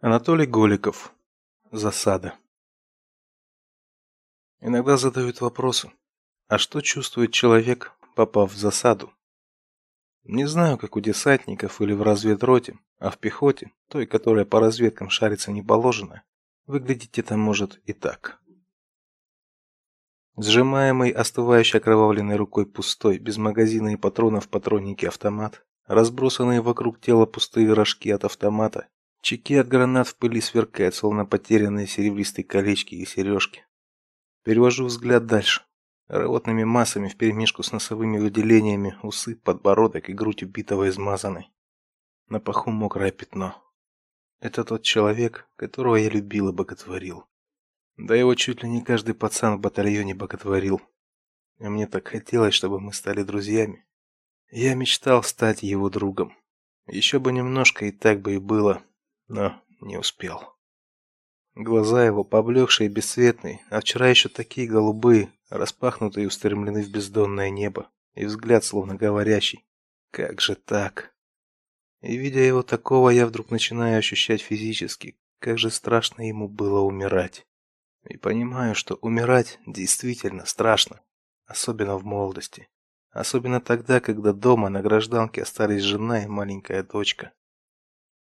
Анатолий Голиков. Засада. Иногда задают вопросы: а что чувствует человек, попав в засаду? Не знаю, как у десантников или в разведроте, а в пехоте, той, которая по разведкам шарится не положено, выглядеть это может и так. Сжимаемый остывающей окровавленной рукой пустой, без магазина и патронов патронники автомат, разбросанные вокруг тела пустые рожки от автомата, Чеки от гранат в пыли сверкают, словно потерянные серебристые колечки и сережки. Перевожу взгляд дальше. Рвотными массами вперемешку с носовыми выделениями, усы, подбородок и грудь убитого измазаны. На паху мокрое пятно. Это тот человек, которого я любил и боготворил. Да его чуть ли не каждый пацан в батальоне боготворил. И мне так хотелось, чтобы мы стали друзьями. Я мечтал стать его другом. Еще бы немножко, и так бы и было но не успел. Глаза его поблекшие и бесцветные, а вчера еще такие голубые, распахнутые и устремлены в бездонное небо, и взгляд словно говорящий: "Как же так?" И видя его такого, я вдруг начинаю ощущать физически, как же страшно ему было умирать. И понимаю, что умирать действительно страшно, особенно в молодости, особенно тогда, когда дома на гражданке остались жена и маленькая дочка.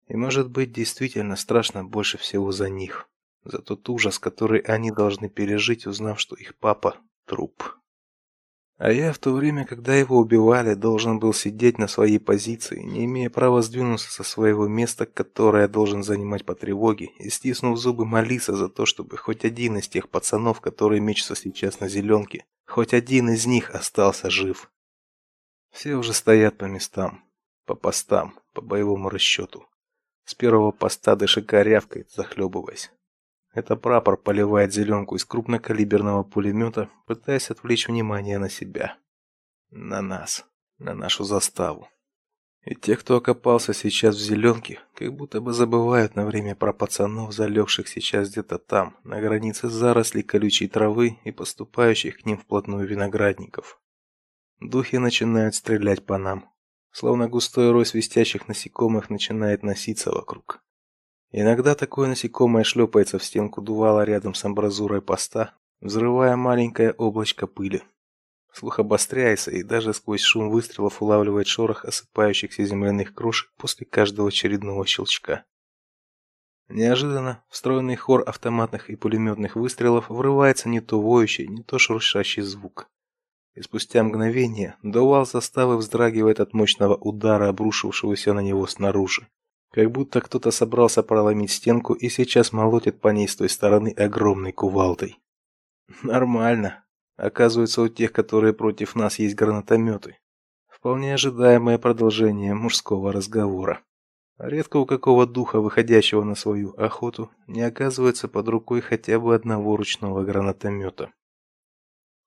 И может быть, действительно страшно больше всего за них, за тот ужас, который они должны пережить, узнав, что их папа труп. А я в то время, когда его убивали, должен был сидеть на своей позиции, не имея права сдвинуться со своего места, которое должен занимать по тревоге, и стиснув зубы молиться за то, чтобы хоть один из тех пацанов, которые мечутся сейчас на зеленке, хоть один из них остался жив. Все уже стоят по местам, по постам, по боевому расчету. С первого поста дышика рявкает, захлебываясь. Это прапор поливает зеленку из крупнокалиберного пулемета, пытаясь отвлечь внимание на себя. На нас, на нашу заставу. И те, кто окопался сейчас в зеленке, как будто бы забывают на время про пацанов, залегших сейчас где-то там, на границе зарослей колючей травы и поступающих к ним вплотную виноградников. Духи начинают стрелять по нам, словно густой рой свистящих насекомых начинает носиться вокруг. Иногда такое насекомое шлепается в стенку дувала рядом с амбразурой поста, взрывая маленькое облачко пыли. Слух обостряется и даже сквозь шум выстрелов улавливает шорох осыпающихся земляных крошек после каждого очередного щелчка. Неожиданно встроенный хор автоматных и пулеметных выстрелов врывается не то воющий, не то шуршащий звук. И спустя мгновение довал заставы вздрагивает от мощного удара, обрушившегося на него снаружи. Как будто кто-то собрался проломить стенку и сейчас молотит по ней с той стороны огромной кувалдой. Нормально. Оказывается, у тех, которые против нас, есть гранатометы. Вполне ожидаемое продолжение мужского разговора. Редко у какого духа, выходящего на свою охоту, не оказывается под рукой хотя бы одного ручного гранатомета.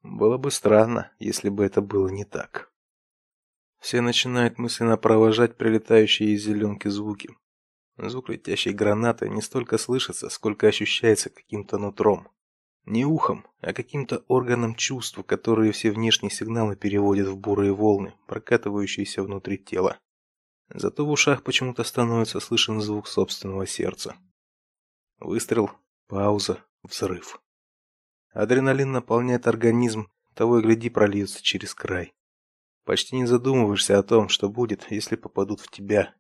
Было бы странно, если бы это было не так. Все начинают мысленно провожать прилетающие из зеленки звуки. Звук летящей гранаты не столько слышится, сколько ощущается каким-то нутром. Не ухом, а каким-то органом чувств, которые все внешние сигналы переводят в бурые волны, прокатывающиеся внутри тела. Зато в ушах почему-то становится слышен звук собственного сердца. Выстрел, пауза, взрыв. Адреналин наполняет организм, того и гляди прольется через край. Почти не задумываешься о том, что будет, если попадут в тебя.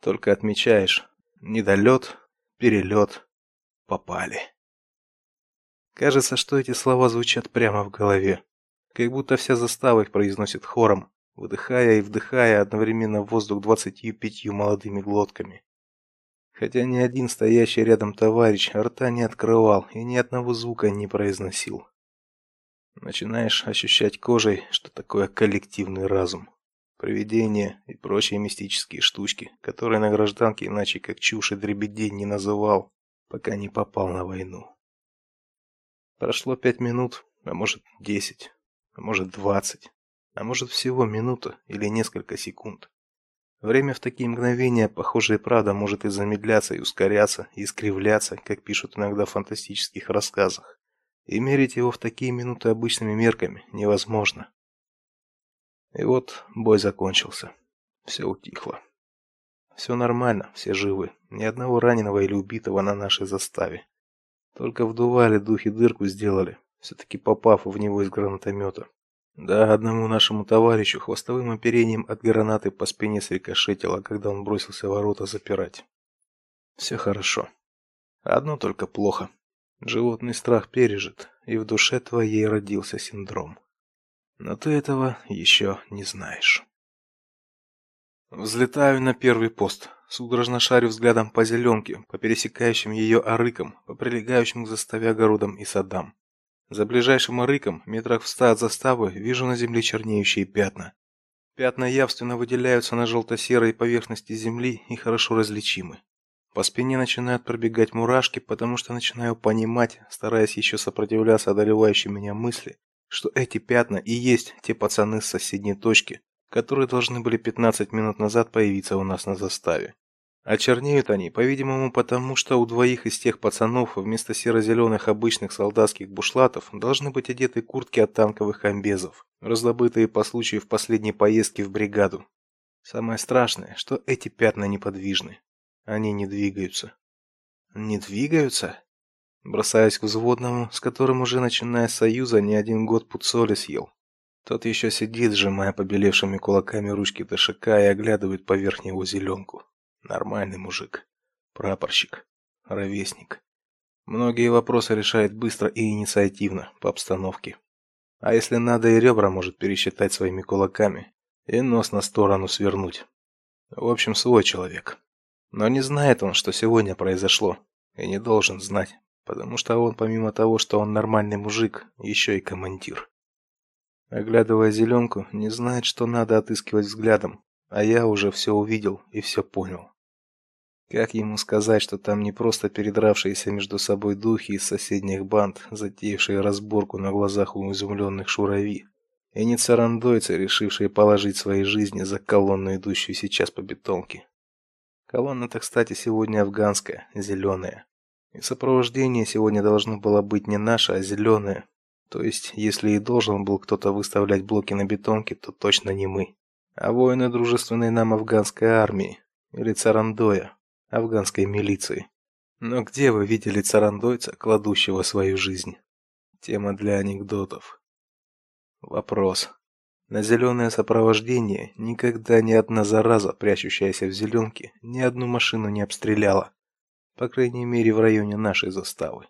Только отмечаешь: недолет, перелет, попали. Кажется, что эти слова звучат прямо в голове, как будто вся застава их произносит хором, выдыхая и вдыхая одновременно воздух двадцатью пятью молодыми глотками хотя ни один стоящий рядом товарищ рта не открывал и ни одного звука не произносил. Начинаешь ощущать кожей, что такое коллективный разум, привидения и прочие мистические штучки, которые на гражданке иначе как чушь и дребедень не называл, пока не попал на войну. Прошло пять минут, а может десять, а может двадцать, а может всего минута или несколько секунд. Время в такие мгновения, похоже, и правда может и замедляться, и ускоряться, и искривляться, как пишут иногда в фантастических рассказах. И мерить его в такие минуты обычными мерками невозможно. И вот бой закончился. Все утихло. Все нормально, все живы. Ни одного раненого или убитого на нашей заставе. Только вдували духи дырку сделали, все таки попав в него из гранатомета. Да, одному нашему товарищу хвостовым оперением от гранаты по спине срикошетило, когда он бросился ворота запирать. Все хорошо. Одно только плохо. Животный страх пережит, и в душе твоей родился синдром. Но ты этого еще не знаешь. Взлетаю на первый пост, судорожно шарю взглядом по зеленке, по пересекающим ее арыкам, по прилегающим к заставе огородам и садам. За ближайшим арыком, метрах в ста от заставы, вижу на земле чернеющие пятна. Пятна явственно выделяются на желто-серой поверхности земли и хорошо различимы. По спине начинают пробегать мурашки, потому что начинаю понимать, стараясь еще сопротивляться одолевающей меня мысли, что эти пятна и есть те пацаны с соседней точки, которые должны были 15 минут назад появиться у нас на заставе. А они, по-видимому, потому что у двоих из тех пацанов вместо серо-зеленых обычных солдатских бушлатов должны быть одеты куртки от танковых амбезов, раздобытые по случаю в последней поездке в бригаду. Самое страшное, что эти пятна неподвижны. Они не двигаются. Не двигаются? Бросаюсь к взводному, с которым уже начиная с союза не один год пуцоли съел. Тот еще сидит, сжимая побелевшими кулаками ручки ТШК и оглядывает поверх него зеленку. Нормальный мужик. Прапорщик. Ровесник. Многие вопросы решает быстро и инициативно, по обстановке. А если надо, и ребра может пересчитать своими кулаками и нос на сторону свернуть. В общем, свой человек. Но не знает он, что сегодня произошло, и не должен знать, потому что он, помимо того, что он нормальный мужик, еще и командир. Оглядывая зеленку, не знает, что надо отыскивать взглядом, а я уже все увидел и все понял. Как ему сказать, что там не просто передравшиеся между собой духи из соседних банд, затеявшие разборку на глазах у изумленных шурави, и не царандойцы, решившие положить свои жизни за колонну, идущую сейчас по бетонке. Колонна-то, кстати, сегодня афганская, зеленая. И сопровождение сегодня должно было быть не наше, а зеленое, то есть, если и должен был кто-то выставлять блоки на бетонке, то точно не мы, а воины дружественной нам афганской армии или царандоя, афганской милиции. Но где вы видели царандойца, кладущего свою жизнь? Тема для анекдотов. Вопрос. На зеленое сопровождение никогда ни одна зараза, прячущаяся в зеленке, ни одну машину не обстреляла. По крайней мере, в районе нашей заставы.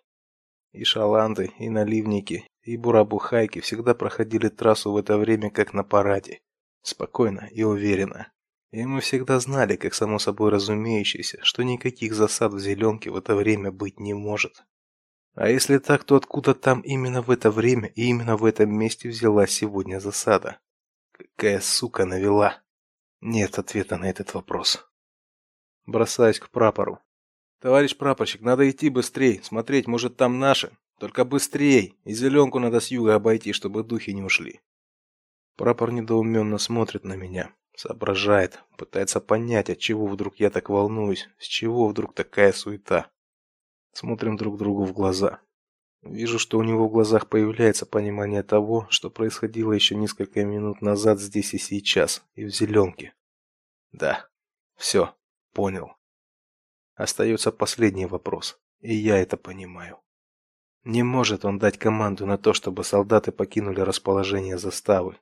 И шаланды, и наливники, и бурабухайки всегда проходили трассу в это время как на параде, спокойно и уверенно. И мы всегда знали, как само собой разумеющееся, что никаких засад в зеленке в это время быть не может. А если так, то откуда там именно в это время и именно в этом месте взялась сегодня засада? Какая сука навела? Нет ответа на этот вопрос. Бросаюсь к прапору. Товарищ прапорщик, надо идти быстрей, смотреть, может там наши. Только быстрей, и зеленку надо с юга обойти, чтобы духи не ушли. Прапор недоуменно смотрит на меня, соображает, пытается понять, от чего вдруг я так волнуюсь, с чего вдруг такая суета. Смотрим друг другу в глаза. Вижу, что у него в глазах появляется понимание того, что происходило еще несколько минут назад здесь и сейчас, и в зеленке. Да. все, понял. Остается последний вопрос, и я это понимаю. Не может он дать команду на то, чтобы солдаты покинули расположение заставы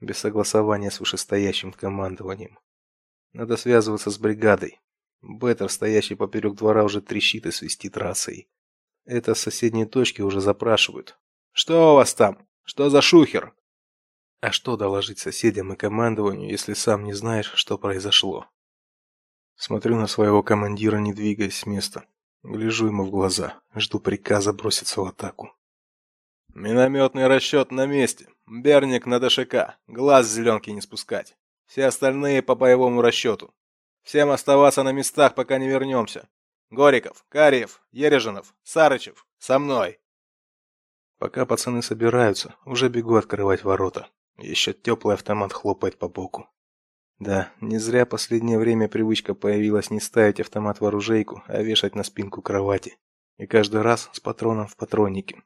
без согласования с вышестоящим командованием. Надо связываться с бригадой. Беттер, стоящий поперек двора, уже трещит и свистит рацией. Это с соседней точки уже запрашивают. Что у вас там? Что за шухер? А что доложить соседям и командованию, если сам не знаешь, что произошло? Смотрю на своего командира, не двигаясь с места. Гляжу ему в глаза, жду приказа броситься в атаку. Минометный расчет на месте. Берник на ДШК. Глаз зеленки не спускать. Все остальные по боевому расчету. Всем оставаться на местах, пока не вернемся. Гориков, Кариев, Ережинов, Сарычев, со мной. Пока пацаны собираются, уже бегу открывать ворота. Еще теплый автомат хлопает по боку. Да, не зря последнее время привычка появилась не ставить автомат в оружейку, а вешать на спинку кровати. И каждый раз с патроном в патроннике.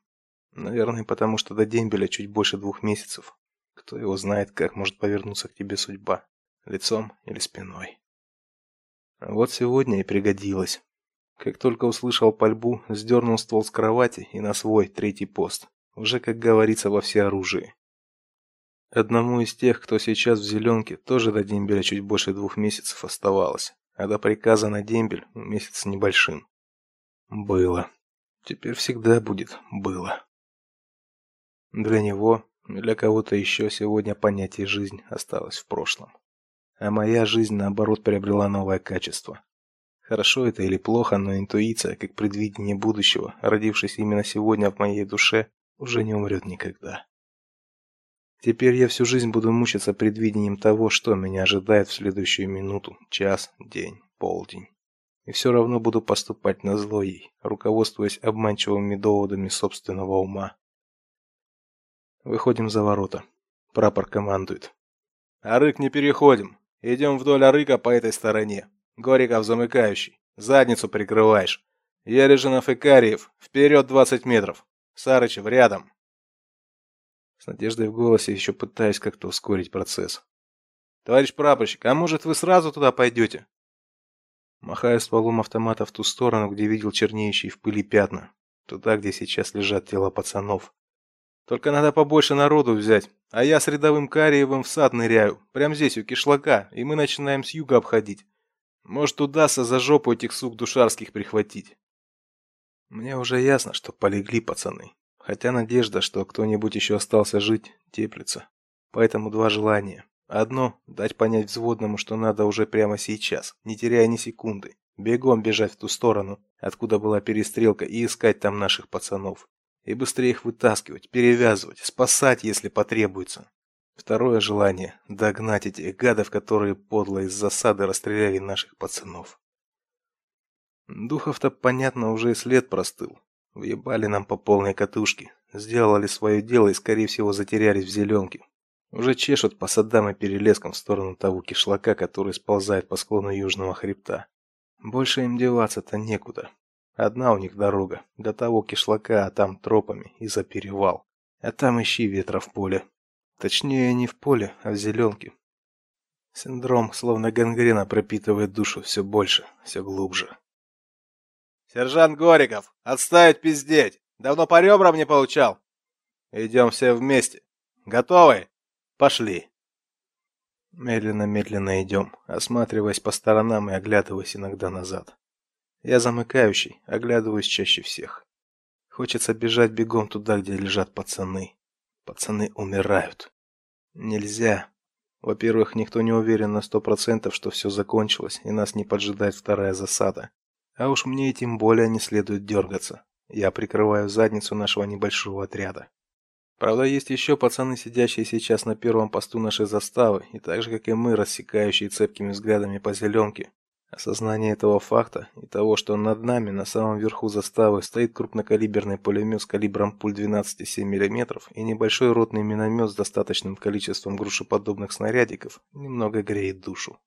Наверное, потому что до дембеля чуть больше двух месяцев. Кто его знает, как может повернуться к тебе судьба, лицом или спиной. Вот сегодня и пригодилось. Как только услышал пальбу, сдернул ствол с кровати и на свой третий пост. Уже, как говорится, во всеоружии. Одному из тех, кто сейчас в зеленке, тоже до дембеля чуть больше двух месяцев оставалось, а до приказа на дембель месяц небольшим. Было. Теперь всегда будет было. Для него, для кого-то еще сегодня понятие жизнь осталось в прошлом. А моя жизнь наоборот приобрела новое качество. Хорошо это или плохо, но интуиция, как предвидение будущего, родившись именно сегодня в моей душе, уже не умрет никогда. Теперь я всю жизнь буду мучиться предвидением того, что меня ожидает в следующую минуту, час, день, полдень. И все равно буду поступать на зло ей, руководствуясь обманчивыми доводами собственного ума. Выходим за ворота. Прапор командует. «Арык не переходим. Идем вдоль Арыка по этой стороне. Гориков замыкающий. Задницу прикрываешь. Ележинов и Кариев. Вперед двадцать метров. Сарычев рядом». С надеждой в голосе еще пытаюсь как-то ускорить процесс. «Товарищ прапорщик, а может вы сразу туда пойдете?» Махаю стволом автомата в ту сторону, где видел чернеющие в пыли пятна. Туда, где сейчас лежат тела пацанов. Только надо побольше народу взять. А я с рядовым Кариевым в сад ныряю. Прямо здесь, у кишлака. И мы начинаем с юга обходить. Может, удастся за жопу этих сук душарских прихватить. Мне уже ясно, что полегли пацаны. Хотя надежда, что кто-нибудь еще остался жить, теплится. Поэтому два желания. Одно – дать понять взводному, что надо уже прямо сейчас, не теряя ни секунды. Бегом бежать в ту сторону, откуда была перестрелка, и искать там наших пацанов. И быстрее их вытаскивать, перевязывать, спасать, если потребуется. Второе желание – догнать этих гадов, которые подло из засады расстреляли наших пацанов. Духов-то, понятно, уже и след простыл. Въебали нам по полной катушке, сделали свое дело и, скорее всего, затерялись в зеленке. Уже чешут по садам и перелескам в сторону того кишлака, который сползает по склону южного хребта. Больше им деваться-то некуда. Одна у них дорога, до того кишлака, а там тропами и за перевал. А там ищи ветра в поле. Точнее, не в поле, а в зеленке. Синдром, словно гангрена, пропитывает душу все больше, все глубже. «Сержант Гориков, отставить пиздеть! Давно по ребрам не получал!» «Идем все вместе. Готовы?» Пошли. Медленно-медленно идем, осматриваясь по сторонам и оглядываясь иногда назад. Я замыкающий, оглядываюсь чаще всех. Хочется бежать бегом туда, где лежат пацаны. Пацаны умирают. Нельзя. Во-первых, никто не уверен на сто процентов, что все закончилось и нас не поджидает вторая засада. А уж мне и тем более не следует дергаться. Я прикрываю задницу нашего небольшого отряда. Правда, есть еще пацаны, сидящие сейчас на первом посту нашей заставы, и так же, как и мы, рассекающие цепкими взглядами по зеленке. Осознание этого факта и того, что над нами на самом верху заставы стоит крупнокалиберный пулемет с калибром пуль 12,7 мм и небольшой ротный миномет с достаточным количеством грушеподобных снарядиков, немного греет душу.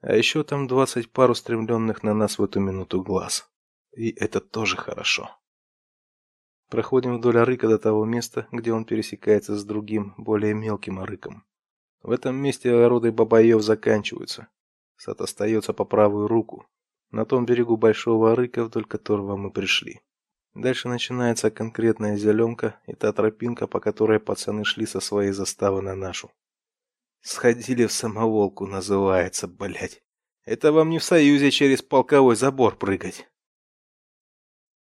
А еще там 20 пар устремленных на нас в эту минуту глаз. И это тоже хорошо. Проходим вдоль арыка до того места, где он пересекается с другим, более мелким арыком. В этом месте огороды бабаев заканчиваются. Сад остается по правую руку, на том берегу большого арыка, вдоль которого мы пришли. Дальше начинается конкретная зеленка и та тропинка, по которой пацаны шли со своей заставы на нашу. Сходили в самоволку, называется, блять. Это вам не в союзе через полковой забор прыгать.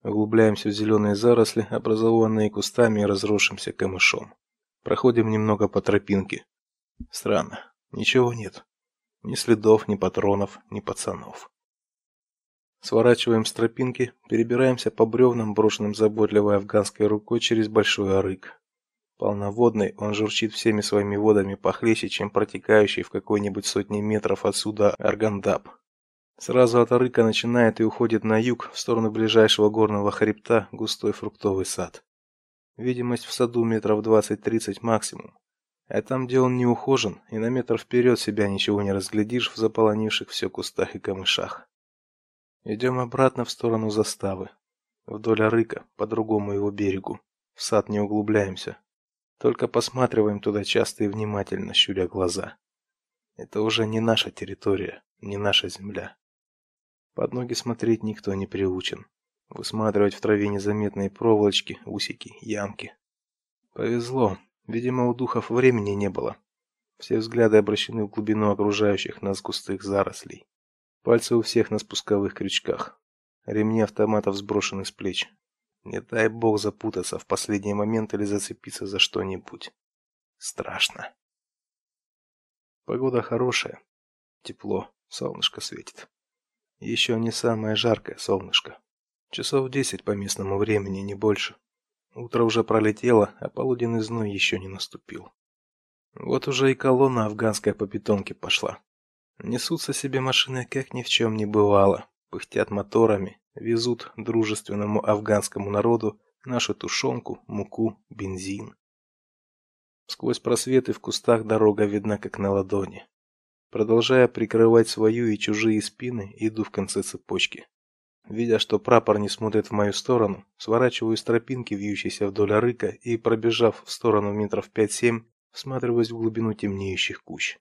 Углубляемся в зеленые заросли, образованные кустами и разросшимся камышом. Проходим немного по тропинке. Странно, ничего нет. Ни следов, ни патронов, ни пацанов. Сворачиваем с тропинки, перебираемся по бревнам, брошенным заботливой афганской рукой через большой арык. Полноводный, он журчит всеми своими водами похлеще, чем протекающий в какой-нибудь сотне метров отсюда Аргандаб. Сразу от Арыка начинает и уходит на юг, в сторону ближайшего горного хребта, густой фруктовый сад. Видимость в саду метров 20-30 максимум. А там, где он не ухожен, и на метр вперед себя ничего не разглядишь в заполонивших все кустах и камышах. Идем обратно в сторону заставы. Вдоль Арыка, по другому его берегу. В сад не углубляемся. Только посматриваем туда часто и внимательно, щуря глаза. Это уже не наша территория, не наша земля. Под ноги смотреть никто не приучен. Высматривать в траве незаметные проволочки, усики, ямки. Повезло. Видимо, у духов времени не было. Все взгляды обращены в глубину окружающих нас густых зарослей. Пальцы у всех на спусковых крючках. Ремни автоматов сброшены с плеч. Не дай бог запутаться в последний момент или зацепиться за что-нибудь. Страшно. Погода хорошая. Тепло, солнышко светит. Еще не самое жаркое солнышко. Часов десять по местному времени, не больше. Утро уже пролетело, а полуденный зной еще не наступил. Вот уже и колонна афганская по бетонке пошла. Несутся себе машины, как ни в чем не бывало, пыхтят моторами, везут дружественному афганскому народу нашу тушенку, муку, бензин. Сквозь просветы в кустах дорога видна как на ладони. Продолжая прикрывать свою и чужие спины, иду в конце цепочки. Видя, что прапор не смотрит в мою сторону, сворачиваю с тропинки, вьющейся вдоль арыка, и, пробежав в сторону метров пять-семь, всматриваюсь в глубину темнеющих кущ.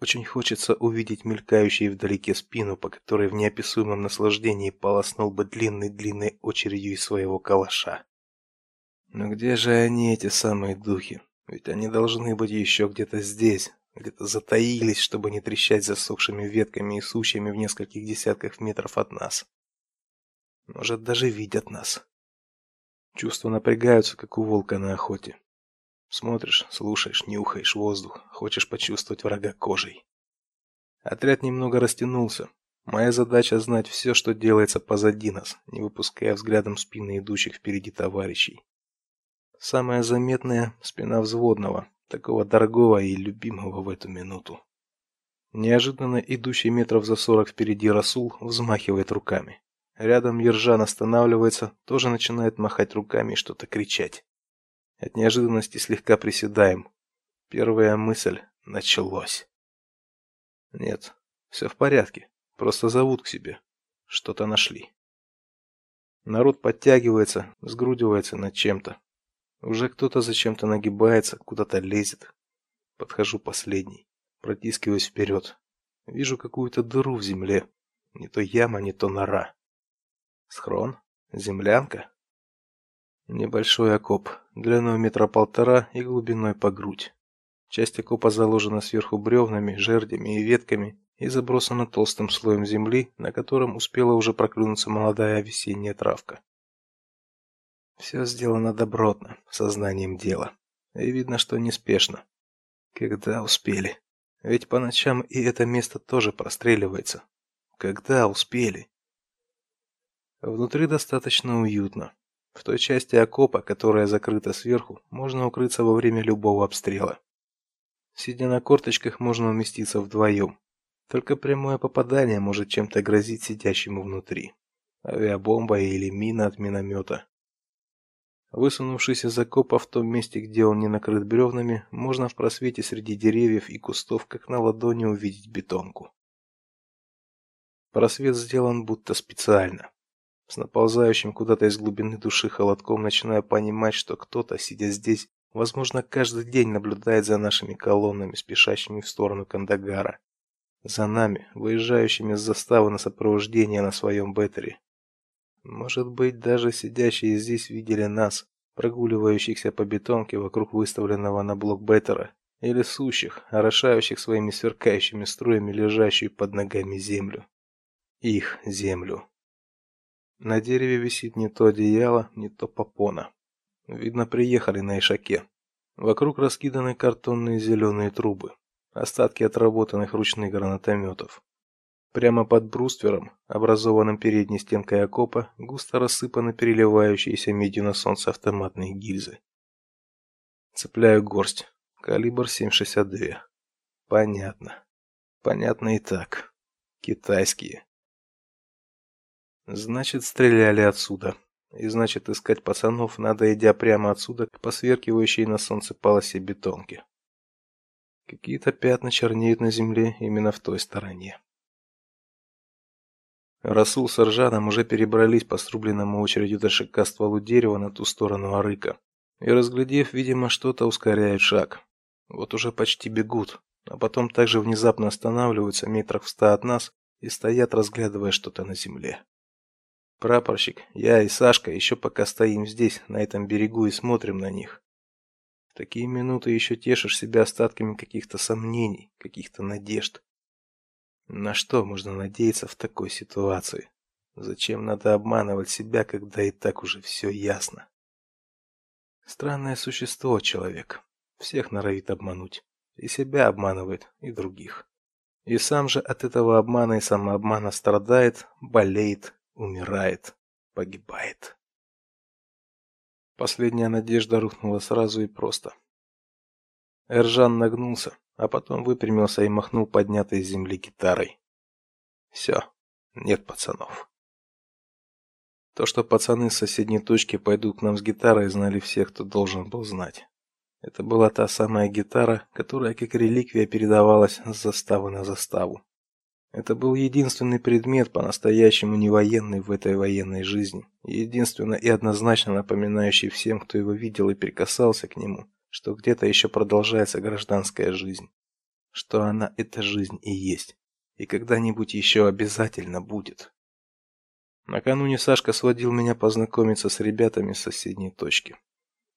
Очень хочется увидеть мелькающую вдалеке спину, по которой в неописуемом наслаждении полоснул бы длинной-длинной очередью из своего калаша. Но где же они, эти самые духи? Ведь они должны быть еще где-то здесь, затаились, чтобы не трещать засохшими ветками и сучьями в нескольких десятках метров от нас. Может, даже видят нас. Чувства напрягаются, как у волка на охоте. Смотришь, слушаешь, нюхаешь воздух, хочешь почувствовать врага кожей. Отряд немного растянулся. Моя задача знать все, что делается позади нас, не выпуская взглядом спины идущих впереди товарищей. Самое заметное спина взводного, такого дорогого и любимого в эту минуту. Неожиданно идущий метров за сорок впереди Расул взмахивает руками. Рядом Ержан останавливается, тоже начинает махать руками и что-то кричать. От неожиданности слегка приседаем. Первая мысль началось. Нет, все в порядке. Просто зовут к себе. Что-то нашли. Народ подтягивается, сгрудивается над чем-то. Уже кто-то зачем-то нагибается, куда-то лезет. Подхожу последний, протискиваюсь вперед. Вижу какую-то дыру в земле. Не то яма, не то нора. Схрон? Землянка? Небольшой окоп, длиной метра полтора и глубиной по грудь. Часть окопа заложена сверху бревнами, жердями и ветками и забросана толстым слоем земли, на котором успела уже проклюнуться молодая весенняя травка. Все сделано добротно, сознанием дела. И видно, что неспешно. Когда успели? Ведь по ночам и это место тоже простреливается. Когда успели? Внутри достаточно уютно. В той части окопа, которая закрыта сверху, можно укрыться во время любого обстрела. Сидя на корточках, можно уместиться вдвоем. Только прямое попадание может чем-то грозить сидящему внутри. Авиабомба или мина от миномета. Высунувшись из окопа в том месте, где он не накрыт бревнами, можно в просвете среди деревьев и кустов, как на ладони, увидеть бетонку. Просвет сделан будто специально. С наползающим куда-то из глубины души холодком начинаю понимать, что кто-то, сидя здесь, возможно, каждый день наблюдает за нашими колоннами, спешащими в сторону Кандагара. За нами, выезжающими с заставы на сопровождение на своем беттере. Может быть, даже сидящие здесь видели нас, прогуливающихся по бетонке вокруг выставленного на блок беттера, или сущих, орошающих своими сверкающими струями лежащую под ногами землю. Их землю. На дереве висит не то одеяло, не то попона. Видно, приехали на ишаке. Вокруг раскиданы картонные зеленые трубы, остатки отработанных ручных гранатометов. Прямо под бруствером, образованным передней стенкой окопа, густо рассыпаны переливающиеся медью на солнце автоматные гильзы. Цепляю горсть. Калибр 7,62. Понятно. Понятно и так. Китайские. Значит, стреляли отсюда. И значит, искать пацанов надо, идя прямо отсюда к посверкивающей на солнце полосе бетонки. Какие-то пятна чернеют на земле именно в той стороне. Расул с Ржаном уже перебрались по срубленному очередью до шика стволу дерева на ту сторону арыка. И, разглядев, видимо, что-то, ускоряют шаг. Вот уже почти бегут, а потом также внезапно останавливаются метрах в ста от нас и стоят, разглядывая что-то на земле. Прапорщик, я и Сашка еще пока стоим здесь, на этом берегу и смотрим на них. В такие минуты еще тешишь себя остатками каких-то сомнений, каких-то надежд. На что можно надеяться в такой ситуации? Зачем надо обманывать себя, когда и так уже все ясно? Странное существо человек. Всех норовит обмануть. И себя обманывает, и других. И сам же от этого обмана и самообмана страдает, болеет, умирает, погибает. Последняя надежда рухнула сразу и просто. Эржан нагнулся, а потом выпрямился и махнул поднятой с земли гитарой. Все, нет пацанов. То, что пацаны с соседней точки пойдут к нам с гитарой, знали все, кто должен был знать. Это была та самая гитара, которая как реликвия передавалась с заставы на заставу. Это был единственный предмет по-настоящему не военный в этой военной жизни, единственно и однозначно напоминающий всем, кто его видел и прикасался к нему, что где-то еще продолжается гражданская жизнь, что она эта жизнь и есть, и когда-нибудь еще обязательно будет. Накануне Сашка сводил меня познакомиться с ребятами с соседней точки.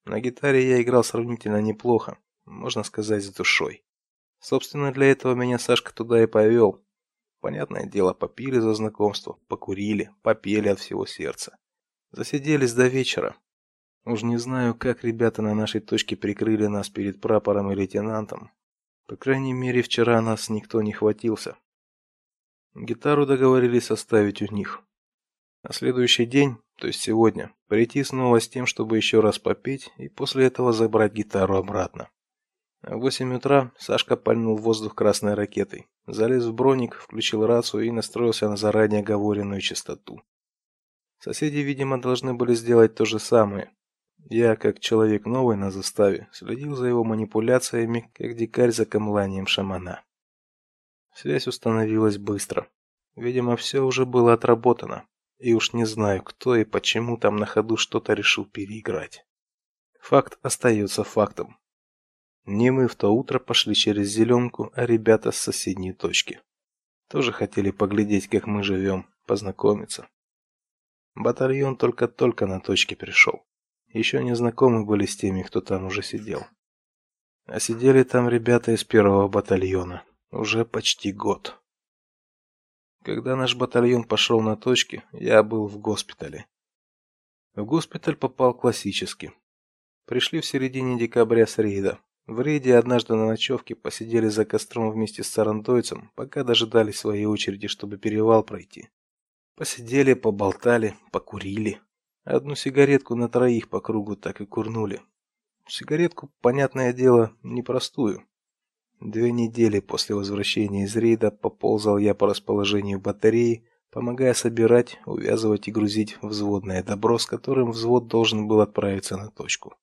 На гитаре я играл сравнительно неплохо, можно сказать, с душой. Собственно, для этого меня Сашка туда и повел. Понятное дело, попили за знакомство, покурили, попели от всего сердца. Засиделись до вечера. Уж не знаю, как ребята на нашей точке прикрыли нас перед прапором и лейтенантом. По крайней мере, вчера нас никто не хватился. Гитару договорились оставить у них. На следующий день, то есть сегодня, прийти снова с тем, чтобы еще раз попеть и после этого забрать гитару обратно. В восемь утра Сашка пальнул в воздух красной ракетой, залез в броник, включил рацию и настроился на заранее оговоренную частоту. Соседи, видимо, должны были сделать то же самое. Я, как человек новый на заставе, следил за его манипуляциями, как дикарь за камланием шамана. Связь установилась быстро. Видимо, все уже было отработано. И уж не знаю, кто и почему там на ходу что-то решил переиграть. Факт остается фактом. Не мы в то утро пошли через зеленку, а ребята с соседней точки. Тоже хотели поглядеть, как мы живем, познакомиться. Батальон только-только на точке пришел. Еще не знакомы были с теми, кто там уже сидел. А сидели там ребята из первого батальона уже почти год. Когда наш батальон пошел на точки, я был в госпитале. В госпиталь попал классически. Пришли в середине декабря с рейда. В рейде однажды на ночевке посидели за костром вместе с сарандойцем, пока дожидались своей очереди, чтобы перевал пройти. Посидели, поболтали, покурили. Одну сигаретку на троих по кругу так и курнули. Сигаретку, понятное дело, непростую. Две недели после возвращения из рейда поползал я по расположению батареи, помогая собирать, увязывать и грузить взводное добро, с которым взвод должен был отправиться на точку.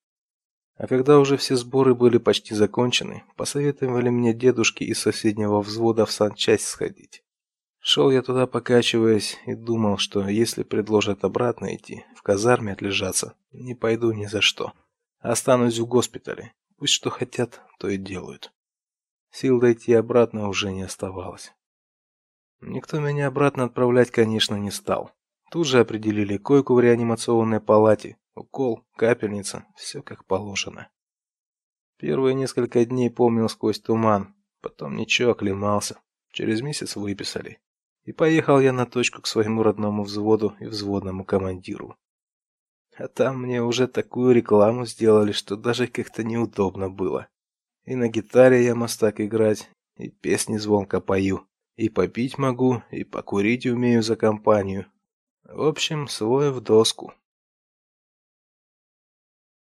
А когда уже все сборы были почти закончены, посоветовали мне дедушки из соседнего взвода в санчасть сходить. Шел я туда, покачиваясь, и думал, что если предложат обратно идти, в казарме отлежаться, не пойду ни за что. Останусь в госпитале. Пусть что хотят, то и делают. Сил дойти обратно уже не оставалось. Никто меня обратно отправлять, конечно, не стал. Тут же определили койку в реанимационной палате, укол, капельница, все как положено. Первые несколько дней помнил сквозь туман, потом ничего, оклемался. Через месяц выписали. И поехал я на точку к своему родному взводу и взводному командиру. А там мне уже такую рекламу сделали, что даже как-то неудобно было. И на гитаре я мастак играть, и песни звонко пою, и попить могу, и покурить умею за компанию. В общем, свой в доску.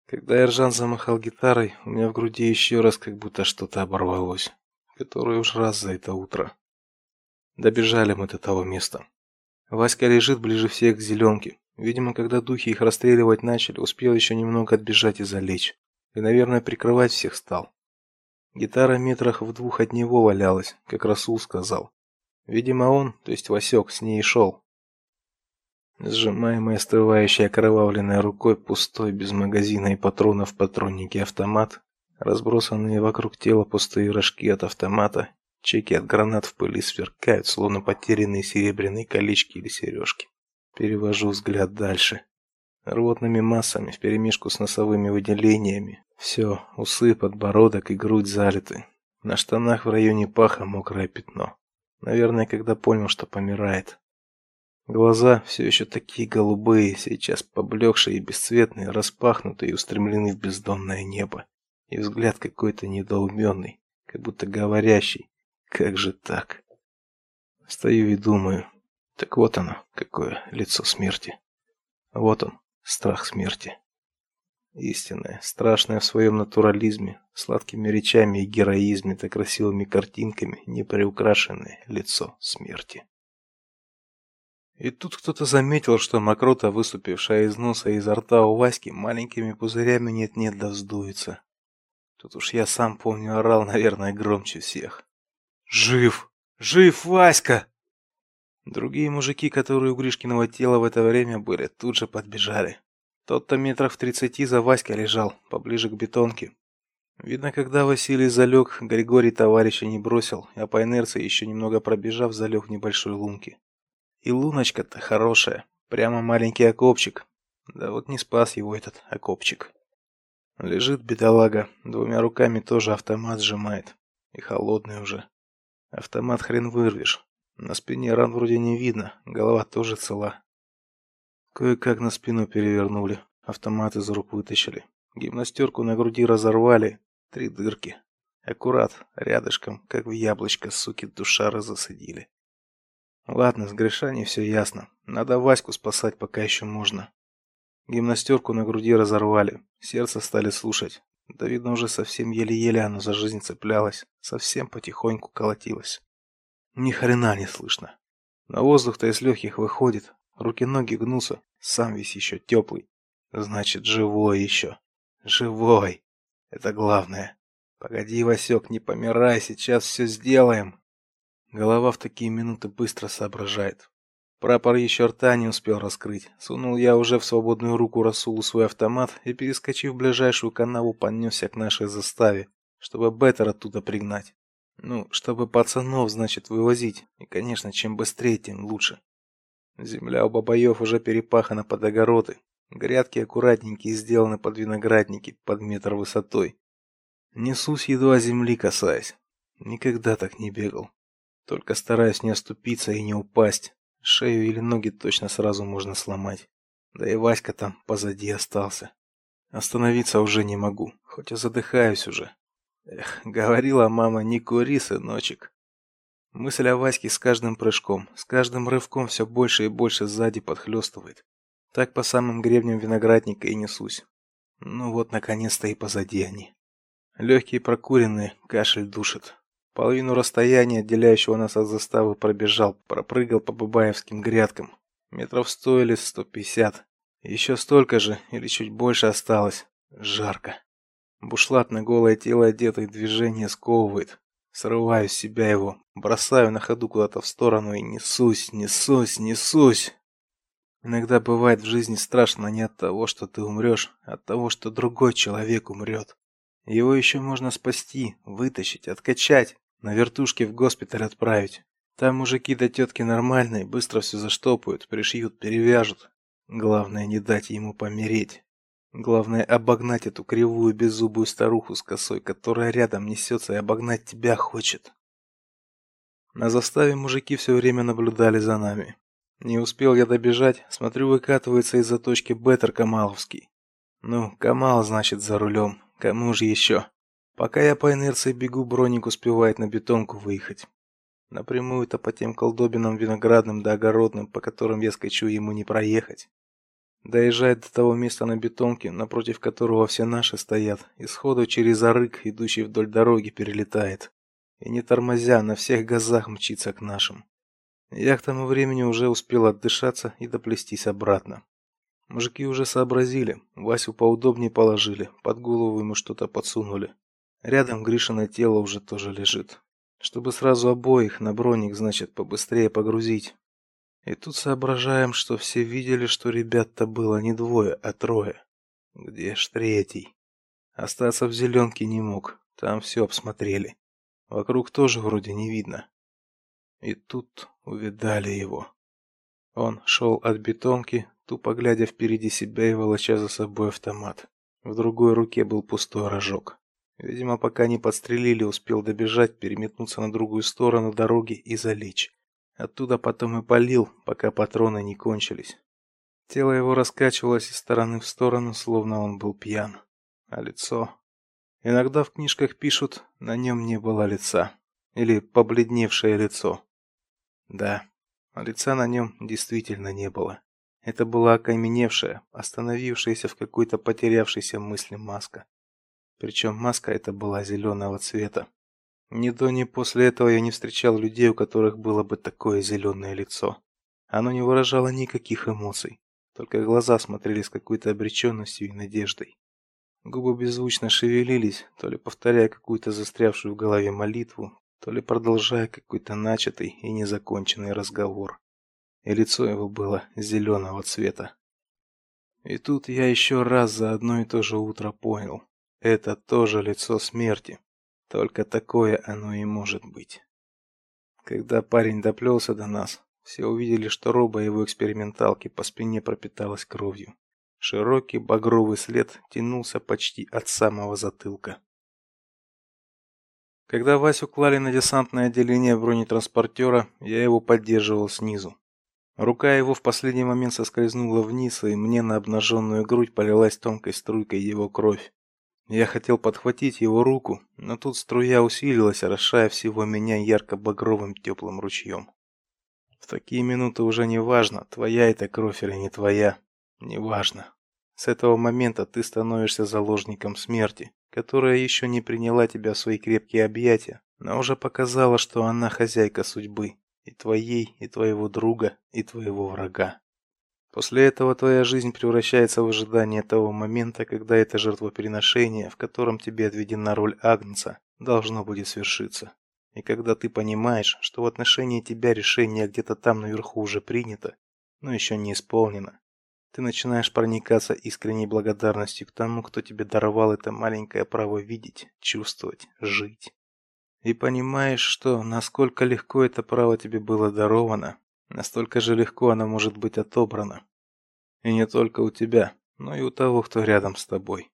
Когда Эржан замахал гитарой, у меня в груди еще раз как будто что-то оборвалось, которое уж раз за это утро. Добежали мы до того места. Васька лежит ближе всех к зеленке. Видимо, когда духи их расстреливать начали, успел еще немного отбежать и залечь. И, наверное, прикрывать всех стал. Гитара метрах в двух от него валялась, как Расул сказал. Видимо, он, то есть Васек, с ней шел. Сжимаемый остывающей окровавленной рукой пустой без магазина и патронов патронники автомат, разбросанные вокруг тела пустые рожки от автомата Чеки от гранат в пыли сверкают, словно потерянные серебряные колечки или сережки. Перевожу взгляд дальше. Рвотными массами вперемешку с носовыми выделениями. Все, усы, подбородок и грудь залиты. На штанах в районе паха мокрое пятно. Наверное, когда понял, что помирает. Глаза все еще такие голубые, сейчас поблекшие и бесцветные, распахнутые и устремлены в бездонное небо. И взгляд какой-то недоуменный, как будто говорящий: "Как же так?" Стою и думаю: так вот оно, какое лицо смерти. Вот он, страх смерти. Истинное, страшное в своем натурализме, сладкими речами и героизме, так красивыми картинками, неприукрашенное лицо смерти. И тут кто-то заметил, что мокрота, выступившая из носа и изо рта у Васьки, маленькими пузырями нет-нет да вздуется. Тут уж я сам помню, орал, наверное, громче всех. «Жив! Жив Васька!» Другие мужики, которые у Гришкиного тела в это время были, тут же подбежали. Тот-то метров в тридцати за Васькой лежал, поближе к бетонке. Видно, когда Василий залег, Григорий товарища не бросил, а по инерции еще немного пробежав, залег в небольшой лунке. И луночка-то хорошая, прямо маленький окопчик. Да вот не спас его этот окопчик. Лежит бедолага, двумя руками тоже автомат сжимает. И холодный уже. Автомат хрен вырвешь. На спине ран вроде не видно, голова тоже цела. Кое-как на спину перевернули, автомат из рук вытащили. Гимнастерку на груди разорвали, три дырки. Аккурат, рядышком, как в яблочко, суки, душары засадили. Ладно, с Гришаней все ясно. Надо Ваську спасать, пока еще можно. Гимнастерку на груди разорвали, сердце стали слушать. Да видно уже совсем еле-еле оно за жизнь цеплялось, совсем потихоньку колотилось. Ни хрена не слышно. На воздух-то из легких выходит, руки-ноги гнутся, сам весь еще теплый. Значит, живой еще. Живой. Это главное. Погоди, Васек, не помирай, сейчас все сделаем. Голова в такие минуты быстро соображает. Прапор еще рта не успел раскрыть. Сунул я уже в свободную руку Расулу свой автомат и, перескочив ближайшую канаву, понесся к нашей заставе, чтобы Беттер оттуда пригнать. Ну, чтобы пацанов, значит, вывозить. И, конечно, чем быстрее, тем лучше. Земля у бабаев уже перепахана под огороды. Грядки аккуратненькие сделаны под виноградники, под метр высотой. Несусь едва земли касаясь. Никогда так не бегал. Только стараюсь не оступиться и не упасть. Шею или ноги точно сразу можно сломать. Да и Васька там позади остался. Остановиться уже не могу, хоть и задыхаюсь уже. Эх, говорила мама, не кури, сыночек. Мысль о Ваське с каждым прыжком, с каждым рывком все больше и больше сзади подхлестывает. Так по самым гребням виноградника и несусь. Ну вот, наконец-то и позади они. Легкие прокуренные, кашель душит. Половину расстояния, отделяющего нас от заставы, пробежал, пропрыгал по бабаевским грядкам. Метров сто или сто пятьдесят. Еще столько же или чуть больше осталось. Жарко. Бушлат на голое тело одетый движение сковывает. Срываю с себя его, бросаю на ходу куда-то в сторону и несусь, несусь, несусь. Иногда бывает в жизни страшно не от того, что ты умрешь, а от того, что другой человек умрет. Его еще можно спасти, вытащить, откачать, на вертушке в госпиталь отправить. Там мужики да тетки нормальные, быстро все заштопают, пришьют, перевяжут. Главное не дать ему помереть. Главное обогнать эту кривую беззубую старуху с косой, которая рядом несется и обогнать тебя хочет. На заставе мужики все время наблюдали за нами. Не успел я добежать, смотрю, выкатывается из заточки Беттер Камаловский. Ну, Камал, значит, за рулем. Кому же еще? Пока я по инерции бегу, Броник успевает на бетонку выехать. Напрямую-то по тем колдобинам виноградным да огородным, по которым я скачу, ему не проехать. Доезжает до того места на бетонке, напротив которого все наши стоят, и сходу через арык, идущий вдоль дороги, перелетает. И не тормозя, на всех газах мчится к нашим. Я к тому времени уже успел отдышаться и доплестись обратно. Мужики уже сообразили, Васю поудобнее положили, под голову ему что-то подсунули. Рядом Гришино тело уже тоже лежит. Чтобы сразу обоих на броник, значит, побыстрее погрузить. И тут соображаем, что все видели, что ребят-то было не двое, а трое. Где ж третий? Остаться в зеленке не мог. Там все обсмотрели. Вокруг тоже вроде не видно. И тут увидали его. Он шел от бетонки, тупо глядя впереди себя и волоча за собой автомат. В другой руке был пустой рожок. Видимо, пока не подстрелили, успел добежать, переметнуться на другую сторону дороги и залечь. Оттуда потом и полил, пока патроны не кончились. Тело его раскачивалось из стороны в сторону, словно он был пьян. А лицо... Иногда в книжках пишут, на нем не было лица. Или побледневшее лицо. Да, лица на нем действительно не было. Это была окаменевшая, остановившаяся в какой-то потерявшейся мысли маска. Причем маска эта была зеленого цвета. Ни до, ни после этого я не встречал людей, у которых было бы такое зеленое лицо. Оно не выражало никаких эмоций, только глаза смотрели с какой-то обреченностью и надеждой. Губы беззвучно шевелились, то ли повторяя какую-то застрявшую в голове молитву, то ли продолжая какой-то начатый и незаконченный разговор. И лицо его было зеленого цвета. И тут я еще раз за одно и то же утро понял: это тоже лицо смерти. Только такое оно и может быть. Когда парень доплелся до нас, все увидели, что роба его эксперименталки по спине пропиталась кровью. Широкий багровый след тянулся почти от самого затылка. Когда Васю клали на десантное отделение бронетранспортера, я его поддерживал снизу. Рука его в последний момент соскользнула вниз, и мне на обнаженную грудь полилась тонкой струйкой его кровь. Я хотел подхватить его руку, но тут струя усилилась, орошая всего меня ярко-багровым теплым ручьем. В такие минуты уже не важно, твоя это кровь или не твоя. Неважно. С этого момента ты становишься заложником смерти, которая еще не приняла тебя в свои крепкие объятия, но уже показала, что она хозяйка судьбы, и твоей, и твоего друга, и твоего врага. После этого твоя жизнь превращается в ожидание того момента, когда это жертвоприношение, в котором тебе отведена роль агнца, должно будет свершиться. И когда ты понимаешь, что в отношении тебя решение где-то там наверху уже принято, но еще не исполнено, ты начинаешь проникаться искренней благодарностью к тому, кто тебе даровал это маленькое право видеть, чувствовать, жить. И понимаешь, что насколько легко это право тебе было даровано, настолько же легко оно может быть отобрано. И не только у тебя, но и у того, кто рядом с тобой.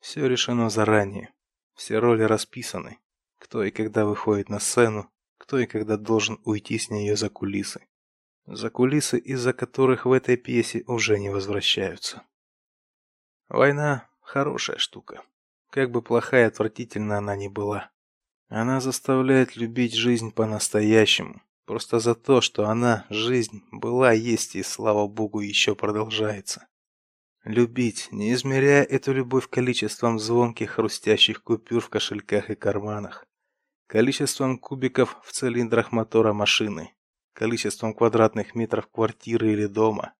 Все решено заранее. Все роли расписаны. Кто и когда выходит на сцену, кто и когда должен уйти с нее за кулисы за кулисы, из-за которых в этой пьесе уже не возвращаются. Война хорошая штука. Как бы плохая и отвратительна она ни была. Она заставляет любить жизнь по-настоящему, просто за то, что она, жизнь, была, есть и, слава богу, еще продолжается. Любить, не измеряя эту любовь количеством звонких хрустящих купюр в кошельках и карманах, количеством кубиков в цилиндрах мотора машины, количеством квадратных метров квартиры или дома.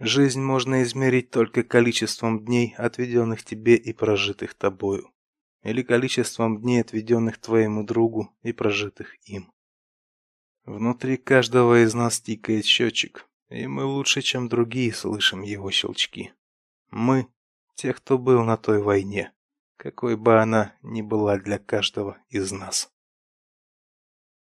Жизнь можно измерить только количеством дней, отведенных тебе и прожитых тобою, или количеством дней, отведенных твоему другу и прожитых им. Внутри каждого из нас тикает счетчик, и мы лучше, чем другие, слышим его щелчки. Мы те, кто был на той войне, какой бы она ни была для каждого из нас.